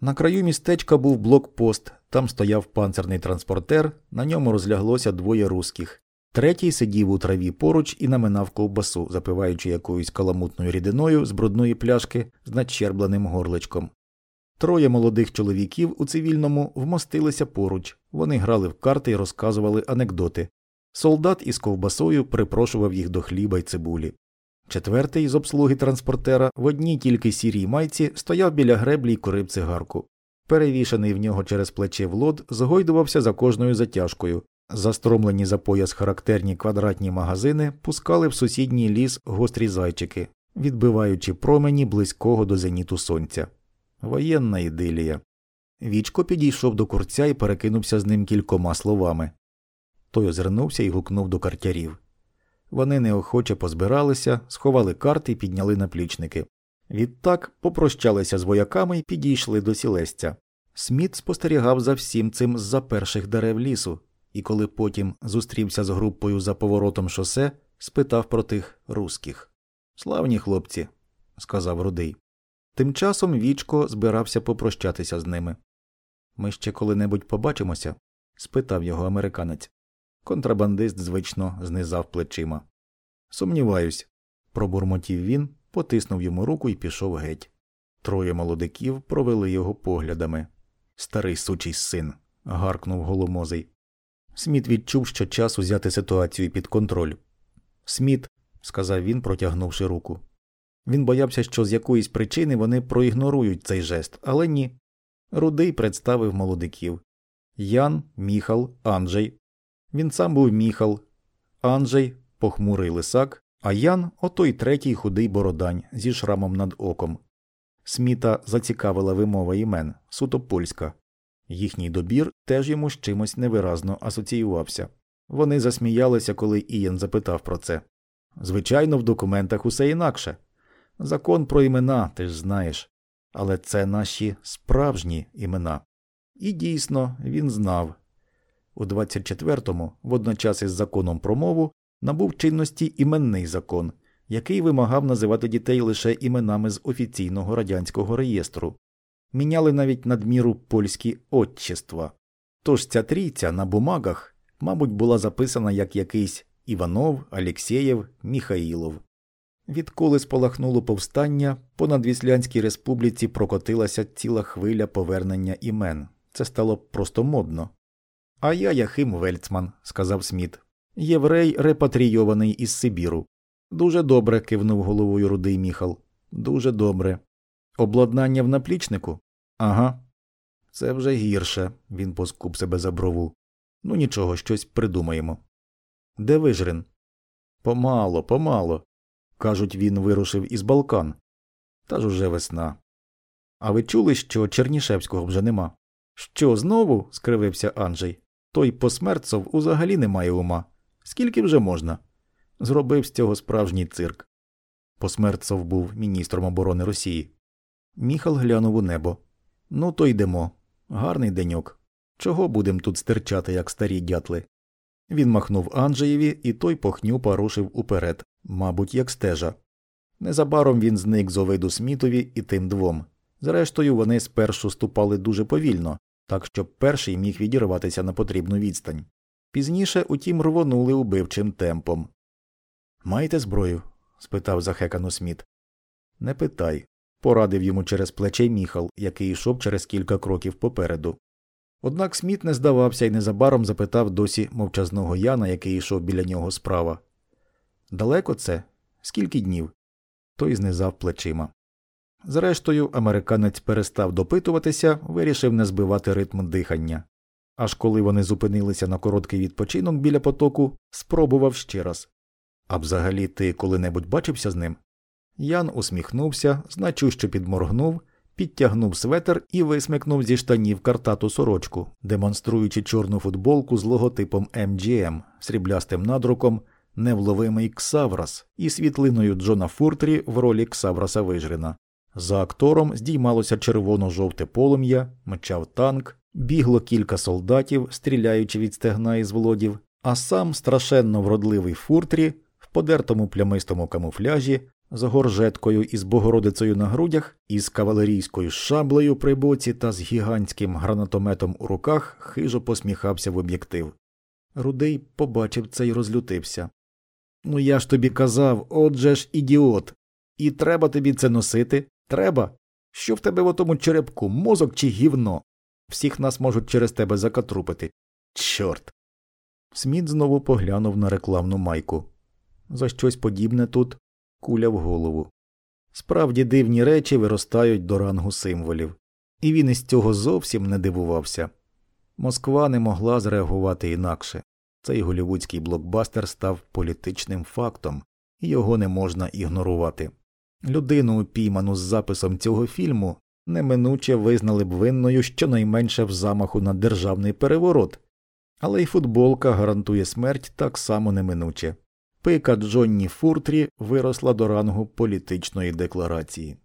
На краю містечка був блокпост, там стояв панцерний транспортер, на ньому розляглося двоє русських. Третій сидів у траві поруч і наминав ковбасу, запиваючи якоюсь каламутною рідиною з брудної пляшки з надщербленим горличком. Троє молодих чоловіків у цивільному вмостилися поруч, вони грали в карти і розказували анекдоти. Солдат із ковбасою припрошував їх до хліба й цибулі. Четвертий з обслуги транспортера в одній тільки сірій майці стояв біля греблі й курив цигарку. Перевішений в нього через плече влод згойдувався за кожною затяжкою. Застромлені за пояс характерні квадратні магазини пускали в сусідній ліс гострі зайчики, відбиваючи промені близького до зеніту сонця. Воєнна ідилія. Вічко підійшов до курця і перекинувся з ним кількома словами. Той озирнувся і гукнув до картярів. Вони неохоче позбиралися, сховали карти і підняли наплічники. Відтак попрощалися з вояками і підійшли до сілесця. Сміт спостерігав за всім цим з за перших дерев лісу, і коли потім зустрівся з групою за поворотом шосе, спитав про тих русських. Славні хлопці, сказав рудий. Тим часом Вічко збирався попрощатися з ними. Ми ще коли-небудь побачимося? спитав його американець. Контрабандист звично знизав плечима. Сумніваюсь, пробурмотів він, потиснув йому руку і пішов геть. Троє молодиків провели його поглядами. Старий сучий син. гаркнув голомозий. Сміт відчув, що час узяти ситуацію під контроль. Сміт, сказав він, протягнувши руку. Він боявся, що з якоїсь причини вони проігнорують цей жест, але ні. Рудий представив молодиків Ян, Міхал, Анджей. Він сам був Міхал, Анджей, похмурий лисак, а Ян отой третій худий бородань зі шрамом над оком. Сміта зацікавила вимова імен, суто польська. Їхній добір теж йому з чимось невиразно асоціювався. Вони засміялися, коли Ієн запитав про це. Звичайно, в документах усе інакше. Закон про імена, ти ж знаєш, але це наші справжні імена. І дійсно, він знав. У 24-му, водночас із законом про мову, набув чинності іменний закон, який вимагав називати дітей лише іменами з офіційного радянського реєстру, міняли навіть надміру польські отчества. Тож ця трійця на бумагах, мабуть, була записана як якийсь Іванов, Алєксєєв, Міхаїлов. Відколи спалахнуло повстання, по надвіслянській республіці прокотилася ціла хвиля повернення імен. Це стало просто модно. А я Яхим Вельцман, сказав Сміт. Єврей репатрійований із Сибіру. Дуже добре, кивнув головою рудий міхал. Дуже добре. Обладнання в наплічнику? Ага. Це вже гірше, він поскуп себе за брову. Ну нічого, щось придумаємо. Де вижрин? Помало, помало. Кажуть, він вирушив із Балкан. Та ж уже весна. А ви чули, що Чернішевського вже нема? Що знову? скривився Анджей. Той посмертцов узагалі не має ума. Скільки вже можна? Зробив з цього справжній цирк. Посмертцов був міністром оборони Росії. Міхал глянув у небо. Ну, то йдемо. Гарний деньок. Чого будем тут стирчати, як старі дятли? Він махнув Анджеєві, і той похнюпа рушив уперед, мабуть, як стежа. Незабаром він зник з овиду Смітові і тим двом. Зрештою, вони спершу ступали дуже повільно, так щоб перший міг відірватися на потрібну відстань. Пізніше, утім, рвонули убивчим темпом. Маєте зброю? спитав захекано Сміт. Не питай, порадив йому через плече міхал, який йшов через кілька кроків попереду. Однак Сміт не здавався і незабаром запитав досі мовчазного Яна, який йшов біля нього справа. Далеко це? Скільки днів? Той знизав плечима. Зрештою, американець перестав допитуватися, вирішив не збивати ритм дихання. Аж коли вони зупинилися на короткий відпочинок біля потоку, спробував ще раз. А взагалі ти коли-небудь бачився з ним? Ян усміхнувся, значущо підморгнув, підтягнув светер і висмикнув зі штанів картату сорочку, демонструючи чорну футболку з логотипом MGM, сріблястим надруком, невловимий Ксаврас і світлиною Джона Фуртрі в ролі Ксавраса Вижрина. За актором здіймалося червоно-жовте полум'я, мчав танк, бігло кілька солдатів, стріляючи від стегна із володів, а сам страшенно вродливий фуртрі в подертому плямистому камуфляжі з горжеткою із Богородицею на грудях, із кавалерійською шаблею при боці та з гігантським гранатометом у руках хижо посміхався в об'єктив. Рудий побачив це й розлютився. Ну я ж тобі казав, отже ж ідіот. І треба тобі це носити? Треба. Що в тебе в отому черепку, мозок чи гівно? Всіх нас можуть через тебе закатрупити. Чорт. Сміт знову поглянув на рекламну майку. За щось подібне тут куля в голову. Справді дивні речі виростають до рангу символів, і він із цього зовсім не дивувався. Москва не могла зреагувати інакше. Цей голівудський блокбастер став політичним фактом, і його не можна ігнорувати. Людину, упійману з записом цього фільму, неминуче визнали б винною щонайменше в замаху на державний переворот, але й футболка гарантує смерть так само неминуче. Пика Джонні Фуртрі виросла до рангу політичної декларації.